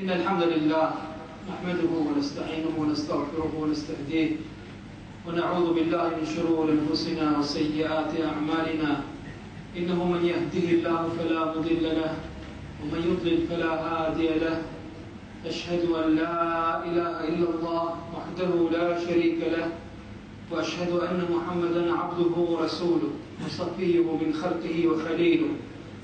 إن الحمد لله نحمده ونستعينه ونستغفره ونستهديه ونعوذ بالله من شرور أنفسنا وسيئات أعمالنا إنه من يهده الله فلا مضل له ومن يضلل فلا هادي له أشهد أن لا إله إلا الله وحده لا شريك له وأشهد أن محمدا عبده ورسوله وصفيه من خلقه وخليله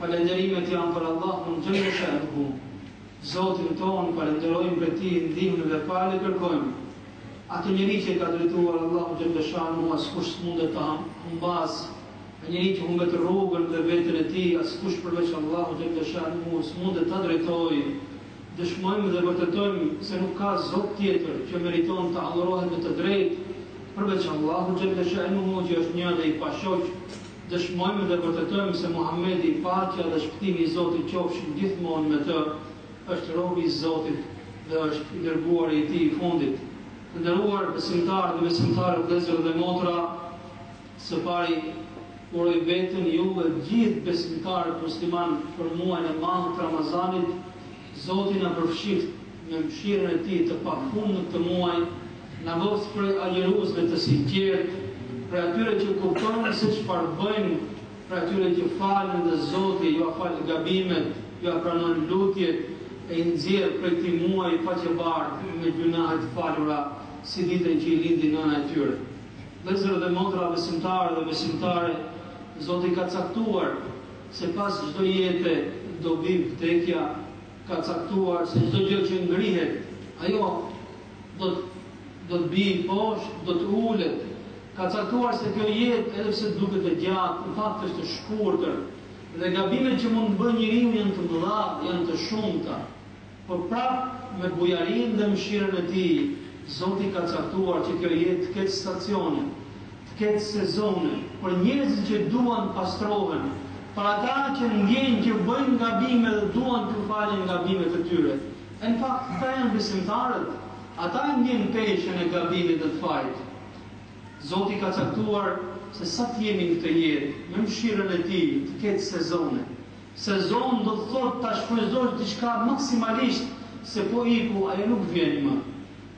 Falënderimet janë për Allahun xhelle shanuhu, Zotin tonë, falënderojmë, prej Tij ndihmë dhe falje kërkojmë. Atë njeri që e ka drejtuar Allahu xhelle shanuhu askush s'mundet ta humbasë, e atë njeri që humbet rrugën dhe veten e tij askush përveç Allahu xhelle shanuhu s'mundet ta drejtojë. Dëshmojmë dhe vërtetojmë se nuk ka Zot tjetër që meriton të adhurohet me të drejtë përveç Allahu xhelle shanuhu që është Një dhe i pashoq. Dëshmojmë dhe vërtetojmë se Muhamedi, paqja dhe shpëtimi i Zotit qofshin gjithmonë me të, është robi i Zotit dhe është i Dërguari i Tij i fundit. Të nderuar besimtarë dhe besimtare, vëllezër dhe motra, së pari uroj veten, ju dhe të gjithë besimtarët muslimanë për muajin e madh të Ramazanit, Zoti na përfshiftë Me mëshirën e Tij të pafund në këtë muaj, na bëftë prej agjëruesve të sinqertë, prej atyre që kuptojnë se çfarë bëjnë, prej atyre që falen dhe Zoti jua fal gabimet, jua pranon lutjet e i nxjerr prej këtij muaji faqebardhë me gjynahe të falura si ditën që i lindi nëna e tyre. Vëllezër dhe motra besimtarë dhe besimtare, Zoti ka caktuar se pas çdo jete do vijë vdekja, ka caktuar se çdo gjë që ngrihet, ajo do të bijë poshtë, do të ulet. Ka caktuar se kjo jetë, edhe pse duket e gjatë, në fakt është e shkurtër dhe gabimet që mund të bëjë njeriu janë të mëdha, janë të shumta. Por prapë me bujarinë dhe mëshirën e tij, Zoti ka caktuar që kjo jetë të ketë stacione, të ketë sezone për njerëzit që duan të pastrohen, për ata që ndjejnë që bëjnë gabime dhe duan t'u falen gabimet e tyre. E në fakt këta janë besimtarët, ata e ndjejnë peshën e gabimit dhe të fajit. Zoti ka caktuar se sa të jemi në këtë jetë, me mëshirën e Tij, të ketë sezone. Sezon do të thotë ta shfrytëzosh diçka maksimalisht, se po iku ajo nuk vjen më.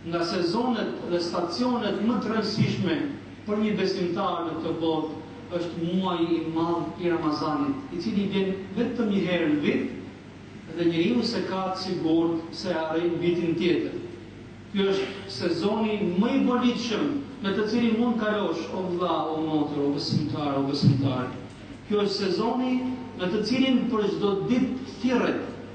Nga sezonet dhe stacionet më të rëndësishme për një besimtar në këtë botë është muaji i madh i Ramazanit, i cili vjen vetëm një herë në vit dhe njeriu s'e ka të sigurt se e arrin vitin tjetër. Ky është sezoni më i volitshëm në të cilin mund të kalosh o vëlla, o motër, o besimtar, o besimtare. Ky është sezoni në të cilin për çdo ditë thirret.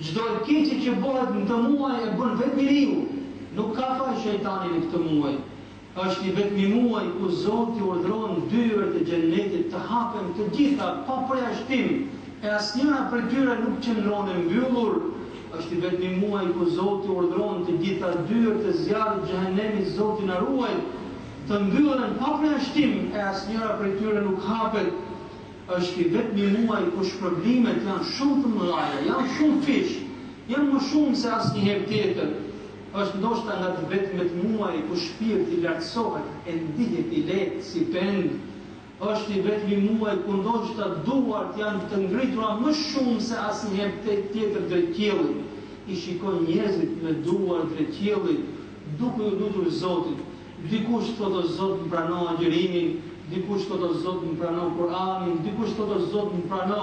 Çdo e keqe që bëhet në këtë muaj e bën vetë njeriu, nuk ka faj shejtani në këtë muaj. Është i vetmi muaj ku Zoti urdhëron dyert e Xhennetit të hapen të gjitha pa përjashtim e asnjëra prej tyre nuk qëndron e mbyllur, është i vetmi muaj ku Zoti urdhëron të gjitha dyert e zjarrit të xhehenemit Zoti na ruajt të mbyllen pa përjashtim e asnjëra prej tyre nuk hapet. Është i vetmi muaj kur shpërblimet janë shumë të mëdha, janë shumëfish, janë më shumë se asnjëherë tjetër. Është ndoshta nga të vetmet muaj kur shpirti lartësohet e ndihet i lehtë si pendë. Është i vetmi muaj kur ndoshta duart janë të ngritura më shumë se asnjëherë tjetër drejt qiellit. I shikon njerëzit me duar drejt qiellit, duke ju lutur Zotit. Dikush thotë o Zot më prano agjerimin, dikush thotë o Zot më prano Kuranin, dikush thotë o Zot më prano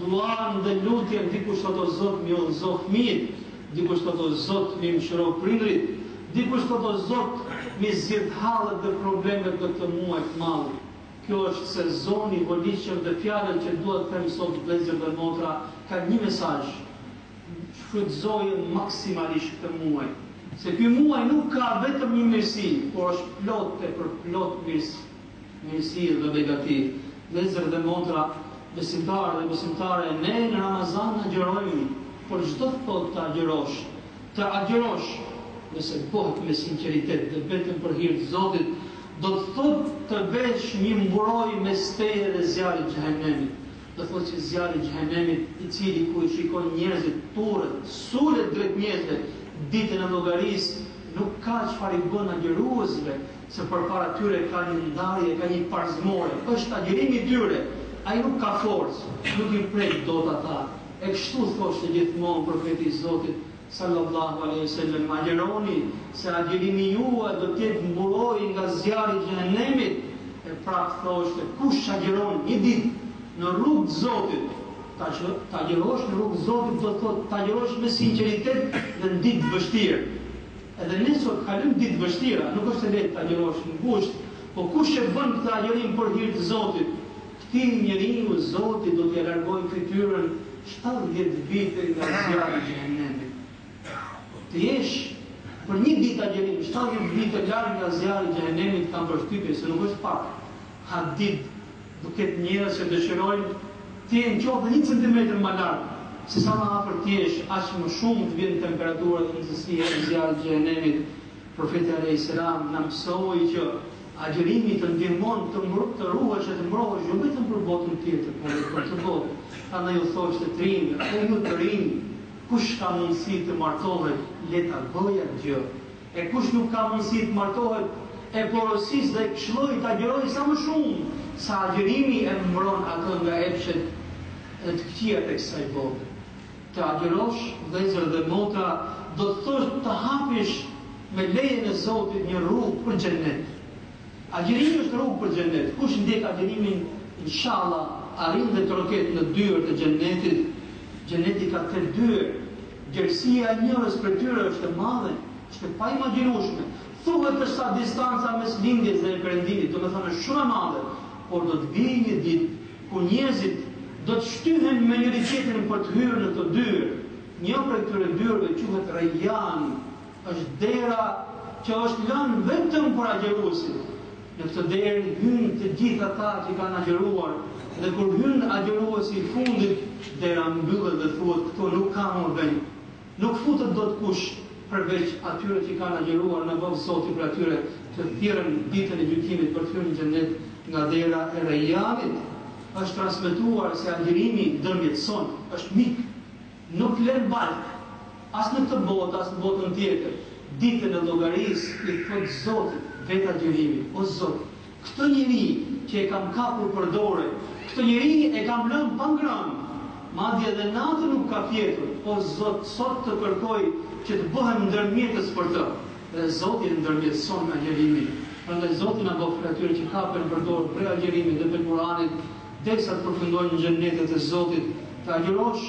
duan dhe lutjen, dikush thotë o Zot mi udhëzo fëmijët, dikush thotë o Zot mi mëshiro prindërit, dikush thotë o Zot mi zgjidh hallet dhe problemet në këtë muaj të madh. Kjo është sezon i volitshëm dhe fjalët që dua të them sot vëllezër dhe motra kanë një mesazh, Shfrytëzojeni maksimalisht këtë muaj, se ky muaj nuk ka vetëm një mirësi, por është plot e përplot mirësi, mirësi dhe begati. Vëllezër dhe motra, besimtarë dhe besimtare, ne në Ramazan agjërojmë, por ç'do të thotë të agjërosh? Të agjërosh, nëse bëhet me sinqeritet dhe vetëm për hir të Zotit, do të thotë të vesh një mburojë mes teje dhe zjarrit të Xhehenemit. Do thotë që zjarri i xhehenemit, i cili kur i shikon njerëzit, turret, sulet drejt njerëzve ditën e llogarisë, nuk ka çfarë i bën agjëruesve, se përpara tyre ka një ndarje, ka një parzmore, është agjërimi i tyre, ai nuk ka forcë, nuk i prek dot ata. E kështu thoshte gjithmonë Profeti i Zotit, Sallallahu alejhi ve sellem, Agjeroni, se agjerimi juaj do të jetë mburojë nga zjarri i Xhehenemit, e prapë thoshte, Kush agjeron një ditë në rrugë të Zotit, të agjerosh në rrugë të Zotit do të thotë të agjerosh me sinqeritet dhe në ditë të vështirë. Edhe ne sot kalojmë ditë të vështira, nuk është e lehtë të agjerosh në gusht, po kush e bën këtë agjerim për hir të Zotit, Atij njeriu Zoti do t'ja largojë fytyrën shtatëdhjetë vite nga zjarri i Xhehenemit. Të jesh për një ditë agjërim shtatëdhjetë vite larg nga zjarri i Xhehenemit kam përshtypjen se nuk është pak. Atë ditë do ketë njerëz që dëshirojnë të jenë qoftë edhe një centimetër më larg, se sa më afër të jesh, aq më shumë të vjen temperatura dhe nxehtësia e zjarrit të Xhehenemit. Profeti alejhi selam na mësoi që. Agjërimi të ndihmon të ruhesh e të mbrohesh jo vetëm për botën tjetër, por edhe për këtë botë. Prandaj u thoshte të rinjve, O ju të rinj, kush ka mundësi të martohet, le ta bëjë atë gjë. E kush nuk ka mundësi të martohet, e porosis dhe e këshilloj të agjërojë sa më shumë, se agjërimi e mbron atë nga epshet dhe të këqijat e kësaj bote. Të agjërosh vëllezër dhe motra do të thotë të hapish me lejen e Zotit një rrugë për xhennet. Agjërimi është rrugë për xhennet, kush ndjek agjërimin inshallah arrin dhe troket në dyert e xhennetit. Xhenneti ka tetë dyer. Gjerësia e njërës prej tyre është e madhe, është e paimagjinueshme. Thuhet është sa distanca mes lindjes dhe perëndimit, domethënë shumë e madhe, por do të vijë një ditë ku njerëzit do të shtyhen me njëri-tjetrin për të hyrë në ato dyer. Një prej këtyre dyerve quhet Rejjan, është dera që është lënë vetëm për agjëruesit. Në këtë derë hyjnë të gjithë ata që kanë agjëruar dhe kur hyn agjëruesi i fundit, dera mbyllet dhe thuhet këtu nuk ka më vend. Nuk futet dot kush përveç atyre që kanë agjëruar na bëftë Zoti prej atyre që thirren ditën e gjykimit për të hyrë në Xhennet nga dera e Rejjanit është transmetuar se agjërimi ndërmjetëson, është mik, nuk të lë në baltë, as në këtë botë as në botën tjetër, ditën e llogarisë i thotë Zotit vetë agjërimi, o Zot, Këtë njeri që e kam kapur për dore, këtë njeri e kam lënë pa ngrënë, madje dhe natën nuk ka fjetur, o Zot, sot të kërkoj që të bëhem ndërmjetës për të. Dhe Zoti e ndërmjetëson agjërimin. Prandaj Zoti na bëftë prej atyre që kapen për dore prej agjërimit dhe prej Kur'anit, derisa të përfundojnë në xhennetet e Zotit. Të agjërosh,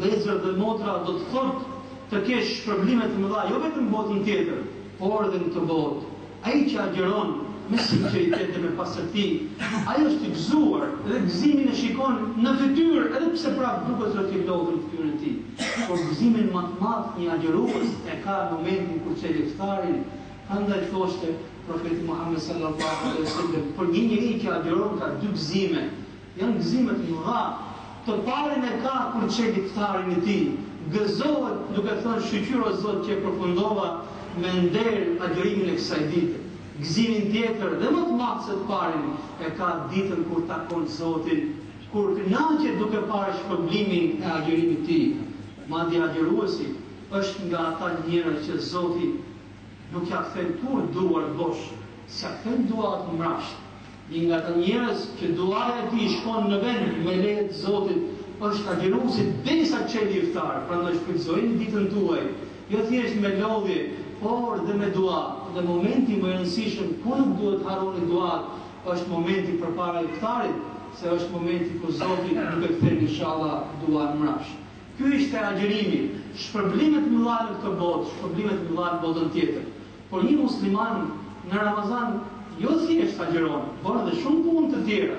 vëllezër dhe motra, do të thotë të kesh shpërblime të mëdha, jo vetëm në botën tjetër, por edhe në këtë botë. Ai që agjëron me sinqeritet dhe me pastërti, ai është i gëzuar dhe gëzimin e shikon në fytyrë edhe pse prapë duket se ka lodhje në fytyrën e tij. Por gëzimin më të madh një agjërues e ka në momentin kur çel iftarin, prandaj thoshte Profeti Muhamed sallallahu alejhi ve sellem për një njeri që agjëron ka dy gëzime, Janë gëzime të mëdha. Të parin e ka kur çel iftarin e tij. Gëzohet duke thënë shyqyr o Zot që e përfundova me nder agjërimin e kësaj dite. Gëzimin tjetër dhe më të madh se të parin e ka ditën kur takon Zotin, kur kënaqet duke parë shpërblimin e agjërimit të tij. Madje agjëruesi është nga ata njerëz që Zoti nuk ia kthen kurrë duar bosh, s'ia kthen duatë mbrapsht. Një nga ata njerëz që duaja e tij shkon në vend me leje të Zotit është agjëruesi derisa çel iftar, prandaj shfrytëzojini ditën tuaj, jo thjesht me lodhje, por dhe me dua, dhe momenti më i rëndësishëm ku nuk duhet të harroni duatë është momenti përpara iftarit, se është momenti kur Zoti nuk e kthen inshallah duanë mbrapsht. Ky ishte agjërimi, shpërblime të mëdha në këtë botë, shpërblime të mëdha në botën tjetër. Por një musliman në Ramazan jo thjesht agjëron, bën edhe shumë punë të tjera.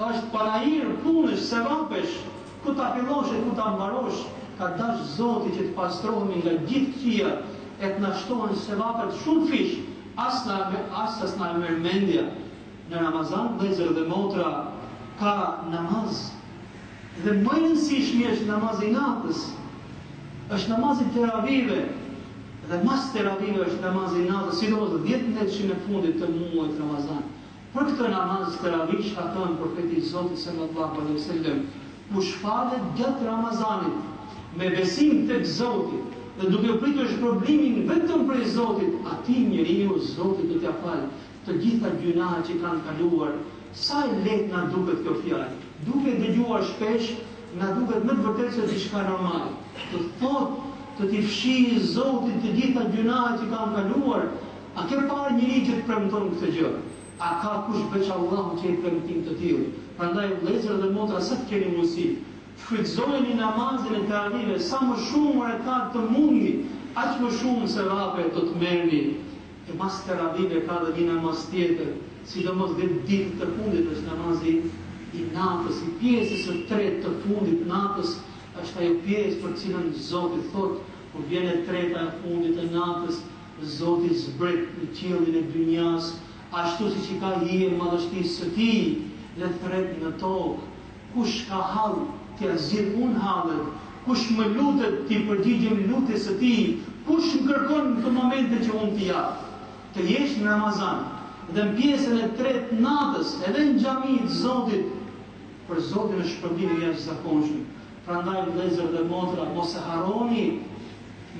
Është panajër punësh, sevapesh, ku ta fillosh e ku ta mbarosh, ka dashtë Zoti që të pastrohemi nga gjithë këqijat e të na shtohen sevapet shumëfish, as sa s'na e merr mendja. Në Ramazan, vëllezër dhe motra, ka namaz. Dhe më i rëndësishmi është namazi i natës, është namazi teravive dhe mas teravive është namazi i natës, sidomos dhjetënetëshin e fundit të muajit Ramazan. Për këtë namaz teravi çka thotë Profeti i Zotit sallallahu alejhi ve sellem, Kush falet gjatë Ramazanit me besim tek Zoti dhe duke pritur shpërblimin vetëm prej Zotit, atij njeriu Zoti do t'ia falë Të gjitha gjynahet që kanë kaluar, sa e lehtë na duket kjo fjalë. Duke e dëgjuar shpesh, na duket me të vërtetë se është diçka normale. Të thotë, Të t'i fshijë Zoti të gjitha gjynahet që kanë kaluar! A ke parë njeri që të premton këtë gjë? A ka kush veç Allahut që jep premtim të tillë? Prandaj o vëllezër dhe motra sa të keni mundësi, shfrytëzojeni namazin e teravive sa më shumë rekatë të mundni, aq më shumë sevape do të merrni. E mas teravive ka dhe një namaz tjetër, sidomos dhjetë ditët të fundit është namazi i natës, i pjesës së tretë të fundit të natës, është ajo pjesë për të cilën Zoti thotë, kur vjen e treta e fundit e natës, Zoti zbret në qiellin e dynjasë ashtu siç i ka hije madhështisë së Tij dhe thret në tokë, Kush ka hall, t'ia zgjidh unë hallet, kush më lutet, t'i përgjigjem lutjes së tij, kush më kërkon në këto momente që unë t'i jap. Të jesh në Ramazan dhe në pjesën e tretë të natës edhe në xhami të Zotit, për Zotin është shpërblim i jashtëzakonshëm. Prandaj vëllezër dhe motra mos e harroni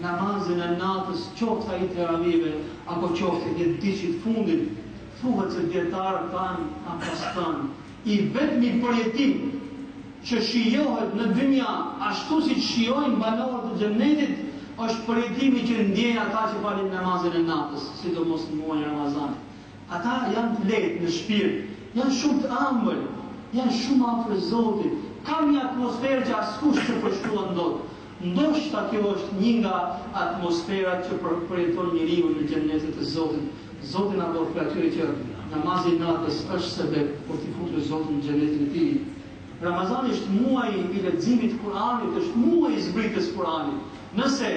namazin e natës, qoftë ai i teravive apo qoftë i dhjetëditshit të fundit. Thuhet se dietarët tanë kanë pas thënë. I vetmi përjetim që shijohet në dynja ashtu siç shijojnë banorët e Xhennetit është përjetimi që ndjejnë ata që falin namazin e natës, sidomos në muajin Ramazan. Ata janë të lehtë në shpirt, janë shumë të ëmbël, janë shumë afër Zotit, kanë një atmosferë që askush s'e përshkruan dot. Ndoshta kjo është një nga atmosferat që përjeton njeriu në Xhennetet e Zotit. Zoti na bëftë prej atyre që namazi i natës është sebeb për t'i futur Zoti në Xhennetin e Tij. Ramazani është muaji i leximit të Kuranit, është muaji i zbritjes së Kuranit. Nëse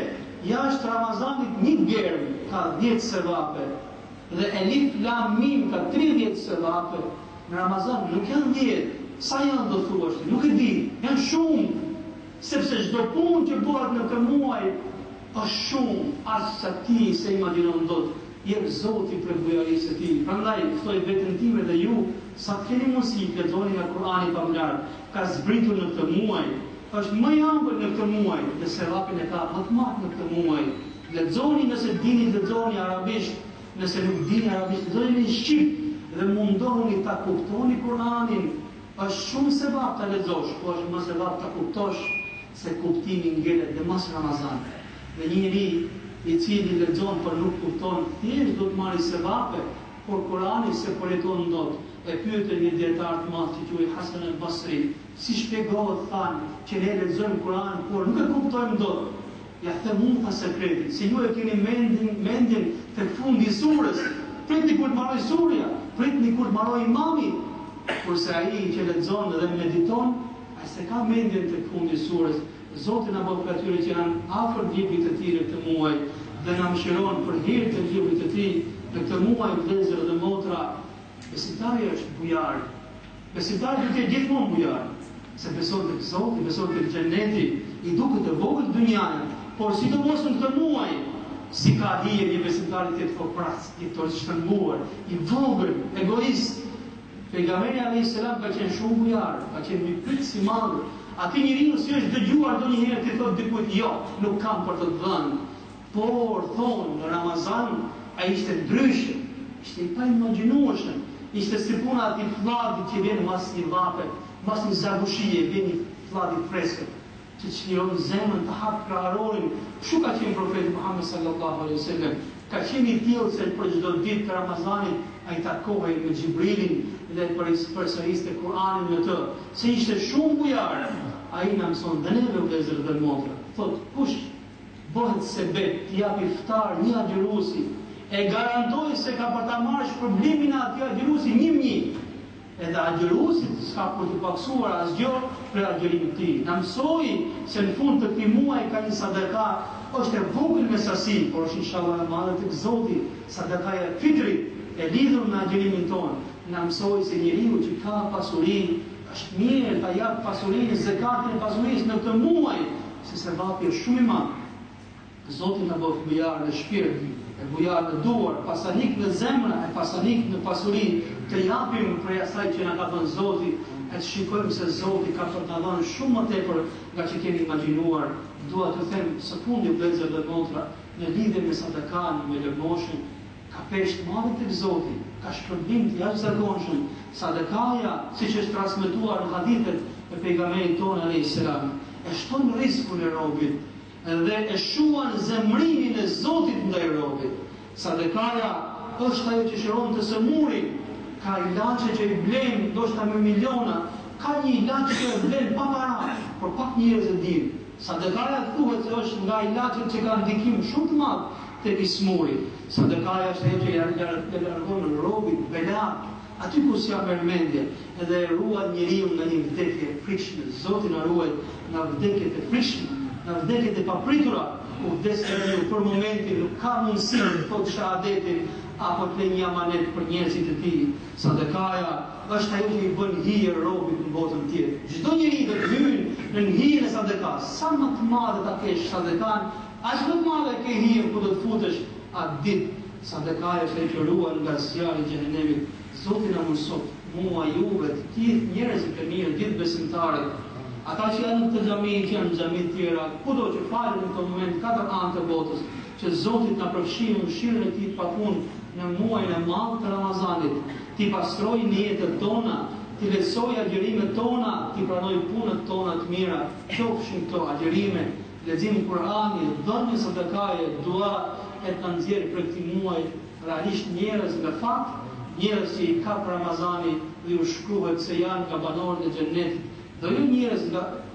jashtë Ramazanit një germ ka dhjetë sevape dhe Elif Lam Mim ka tridhjetë sevape, në Ramazan nuk janë dhjetë. Sa janë do thuash ti? Nuk e di. Janë shumë. Sepse çdo punë që bëhet në këtë muaj është shumë aq sa ti se imagjinon dot, jep Zoti prej bujarisë së Tij. Prandaj, ftoj veten time dhe ju, sa të keni mundësi, të lexoni nga Kur'ani i Famëlartë, ka zbritur në këtë muaj, është më i ëmbël në këtë muaj dhe sevapin e ka më të madh në këtë muaj. Lexoni nëse dini të lexoni arabisht, nëse nuk dini arabisht lexoni në shqip dhe mundohuni ta kuptoni Kur'anin, Është shumë sevap ta lexosh, po është më sevap ta kuptosh se kuptimi ngelet dhe mas Ramazanit. Dhe një njeri i cili lexon por nuk kupton, thjesht do të marri sevape, por Kurani s'e përjeton dot. E pyetën një dijetar të madh që quhej Hasan El Basri, si shpjegohet thanë që ne lexojmë Kuranin por nuk e kuptojmë dot. Ja them unë tha sekretin, se ju e keni mendin mendjen tek fundi i surës, pritni kur të mbarojë surja, pritni kur të mbarojë imami, kurse ai që lexon dhe mediton, ai s'e ka mendjen tek fundi i surës, Zoti na bëftë atyre që janë afër librit të tij në këtë muaj dhe na mëshiroftë për hir të librit të tij në këtë muaj vëllezër dhe motra, besimtari është bujar. Besimtari duhet të jetë gjithmonë bujar, se beson tek Zoti, beson tek Xheneti, i duket e vogël dynjaja, por sidomos në këtë muaj, si ka hije një besimtari të jetë koprrac, të jetë i shtrënguar, i vogël, egoist. Pejgamberi alejhi selam ka qenë shumë bujar, ka qenë në shpirt si mal, atij njeriu s'i është dëgjuar ndonjëherë t'i thoshte dikujt jo, nuk kam për të të dhënë. Por, thonë, në Ramazan, ai ishte ndryshe, ishte i paimagjinueshëm, ishte si puna e atij flladhi që vjen mbas një vape, mbas një zagushie, vjen një flladh i freskët, që të çliron zemrën, të hapë kraharorin, kështu ka qenë Profeti Muhamed sallallahu alejhi ve selem, ka qenë i tillë se për çdo ditë të Ramazanit ai takohej me Xhibrilin dhe përsëriste Kuranin me të, se ishte shumë bujar, ai na mëson dhe neve vëllezër dhe motra, thotë, kush Bëhet sebep t'i japi iftar një agjëruesi, e garantoj se ka për ta marrë shpërblimin e atij agjëruesi një më një, edhe agjëruesit s'ka për t'u pakësuar asgjë prej agjërimit të tij. Na mësoi se në fund të këtij muaji ka një sadaka, është e vogël me sasi, por është inshallah e madhe tek Zoti, sadakaja e fitrit, e lidhur me agjërimin tonë. Na mësoi se njeriu që ka pasuri, është mirë ta japë pasurinë, zekatin e pasurisë në këtë muaj, Se sevapi është shumë i madh. Zoti na bëftë bujarë në shpirt e bujarë në duar, pasanikë në zemra e pasanikë në pasuri të japim prej asaj që na ka dhënë Zoti e të shikojmë se Zoti ka për të na dhënë shumë më tepër nga që kemi imagjinuar. Dua t'ju them së fundi vëllezër dhe motra në lidhje me sadakanë, me lëmoshin, Ka peshë të madhe tek Zoti, ka shpërblim të jashtëzakonshëm, sadakaja, siç është transmetuar në hadithet e Pejgamberit tonë alejhi selam, e shton rriskun e robit dhe e shuan zemërimin e Zotit ndaj robit. Sadakaja është ajo që shëron të sëmurin, ka ilaçe që i blejnë ndoshta me miliona, ka një ilaç që e blen pa para, por pak njerëz e dinë. Sadakaja thuhet se është nga ilaçet që kanë ndikim shumë të madh tek i smuri. Sadakaja është ajo që ja largon robit belat aty ku s'ja merr mendja edhe e ruan njeriun nga një vdekje e frikshme. Zoti na ruajt nga vdekjet e frikshme, nga vdekjet e papritura. Kur vdes njeriu për momentin nuk ka mundësi të thotë shahadetin apo të lë një amanet për njerëzit e tij. Sadakaja Është ajo që i bën hije robit në botën tjetër. Çdo njeri do të hyjë nën hijen e sadekasë. Sa më të madhe ta kesh sadekanë, aq më të madhe e ke hijen ku do të futesh atë ditë. Sadekaja është ajo që të ruan nga zjarri i xhehenemit. Zoti na mëshiroftë, mua, juve, të gjithë njerëzit e mirë, gjithë besimtarët, ata që janë në këtë xhami, që janë në xhamitë tjera, kudo që falen në këtë moment katër anët e botës. Që Zoti të na përfshijë në mëshirën e Tij të pafund në muajin e madh të Ramazanit, t'i pastrojë nijetët tona, t'i lehtësojë agjërimet tona, t'i pranojë punët tona të mira, qofshin këto agjërime, lexim Kur'ani, dhënie sadakaje, dua, e t'na nxjerrë prej këtij muaji realisht njerëz me fat, njerëz që i kap Ramazani dhe ju shkruhet se janë nga banorët e Xhennetit dhe jo njerëz nga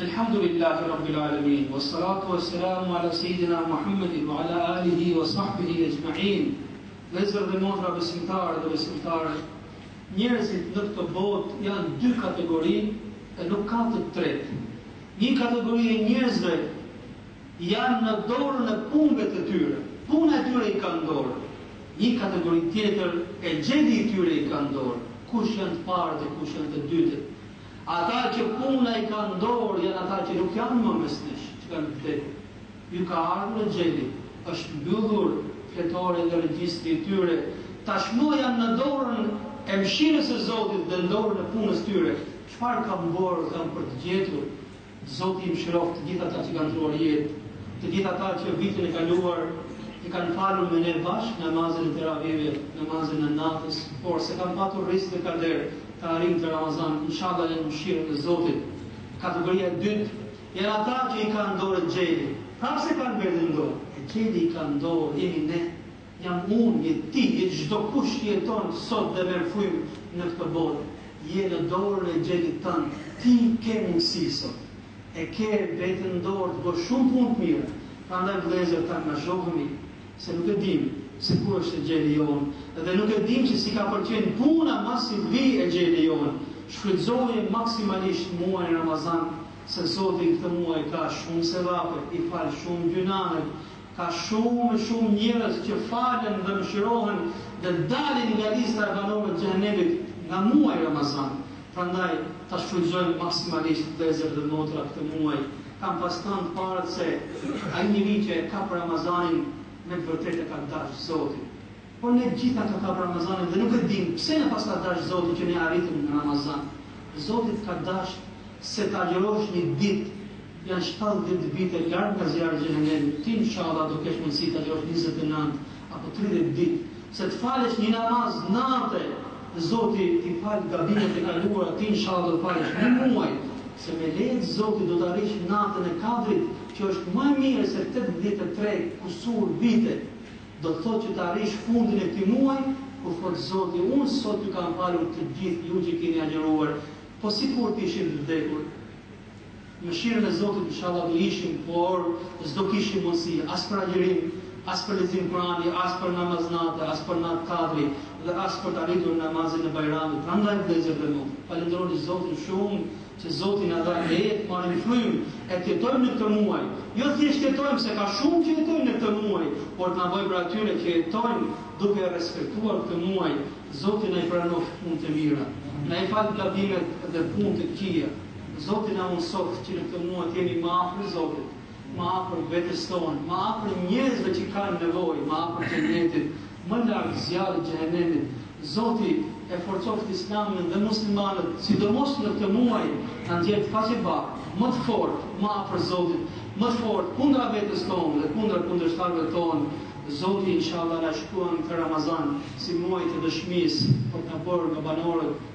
Elhamdulillahi Rabbil Alemin, was salatu was selamu ala Sejidina Muhammedin wa ala alihi wa sahbihi ejma'in. Vëllezër dhe motra besimtarë dhe besimtare, njerëzit në këtë botë janë dy kategori e nuk ka të tretë. Një kategori e njerëzve janë në dorën e punëve të tyre, puna e tyre i ka në dorë, një kategori tjetër exheli i tyre i ka në dorë, kush janë të parët e kush janë të dytët. Ata që puna i ka në dorë janë ata që nuk janë më mes nesh, që kanë vdekur. Ju ka ardhur exheli, është mbyllur fletorja, regjistri i tyre, tashmë janë në dorën e mëshirës së Zotit dhe në dorën e punës tyre. Çfarë kanë bërë, kanë për të gjetur. Zoti i mëshiroftë të gjithë ata që kanë ndërruar jetë, të gjithë ata që vitin e kaluar e kanë falur me ne bashkë namazin e teravive, namazin e natës, por s'e kanë patur rrisk dhe kader ta arrijnë këtë Ramazan, inshallah janë në mëshirën e Zotit. Kategoria e dytë janë ata që i ka në dorë exheli, pra s'e kanë vetë në dorë, exheli i ka në dorë jemi ne, Jam unë, je ti, e çdokush që jeton sot dhe merr frymë në këtë botë. Je në dorën e exhelit tënd. Ti ke mundësi sot. E ke veten në dorë të bësh shumë punë të mira. Prandaj vëllezër të angazhohemi, se nuk e dimë se kur është exheli jonë dhe nuk e dimë se si ka për të qenë puna masi vijë exheli jonë. Shfrytëzoje maksimalisht muajin Ramazan, se Zoti në këtë muaj ka shumë sevape, i fal shumë gjynahet, Ka shumë e shumë njerëz që falen dhe mëshirohen dhe dalin nga lista e banorëve të Xhehenemit në muajin Ramazan. Prandaj, ta shfrytëzojmë maksimalisht vëllezër dhe motra këtë muaj. Kan pas thënë parët se ai njeri që e kap Ramazanin me të vërtetë e ka dashtë Zoti. Por ne gjithë na ka kap Ramazani dhe nuk e dimë pse na paska dash Zoti që ne arritëm në Ramazan. Zoti të ka dash se të agjërosh një ditë janë shtatëdhjetë vite larg nga zjarri i xhehenemit, ti nshalla do kesh mundësi të agjërosh njëzet e nëntë apo tridhjetë ditë se të falesh një namaz nate Zoti t'i fal gabimet e kaluara ti nshalla do falesh një muaj se me lejen e Zotit do të arrish natën e kadrit që është më e mirë se tetëdhjetë e tre kusur vite Do të thotë që të arrish fundin e këtij muaji, kur thotë Zoti, Unë sot ju kam falur të gjithë ju që keni agjëruar, po sikur të ishim të vdekur, në mëshirën e Zotit, inshallah do ishim, por s'do kishim mundësi as për agjërim, as për lexim Kur'ani, as për namaz nate, as për natë kadri dhe as për të arritur namazin e Bajramit. Prandaj, vëllezër dhe motra, falënderoni Zotin shumë, Që Zoti na dha jetë, të marrim frymë e të jetojmë në këtë muaj. Jo thjesht të jetojmë, se ka shumë që jetojnë në këtë muaj, por të na bëjë prej atyre që jetojnë duke e respektuar këtë muaj. Zoti na i pranoftë punët e mira. Na i faltë gabimet dhe punët e këqija. Zoti na mundësoftë që në këtë muaj të jemi më afër Zotit. më afër vetes tonë, më afër njerëzve që kanë nevojë, më afër Xhenetit, më larg zjarrit të Xhehenemit. Zoti e forcoftë Islamin dhe muslimanët, sidomos në këtë muaj, na nxjerrtë faqebardhë, më të fortë, më afër Zotit, më të fortë kundra vetes tonë dhe kundra kundërshtarëve tonë. Zoti inshallah na shkruan këtë Ramazan si muaj të dëshmisë për t'na bërë nga banorët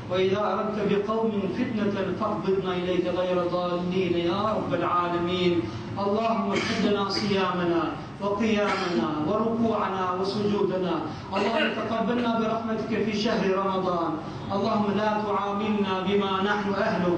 وإذا أردت بقوم فتنة فاقبضنا إليك غير ضالين يا رب العالمين اللهم اكتب لنا صيامنا وقيامنا وركوعنا وسجودنا اللهم تقبلنا برحمتك في شهر رمضان اللهم لا تعاملنا بما نحن أهله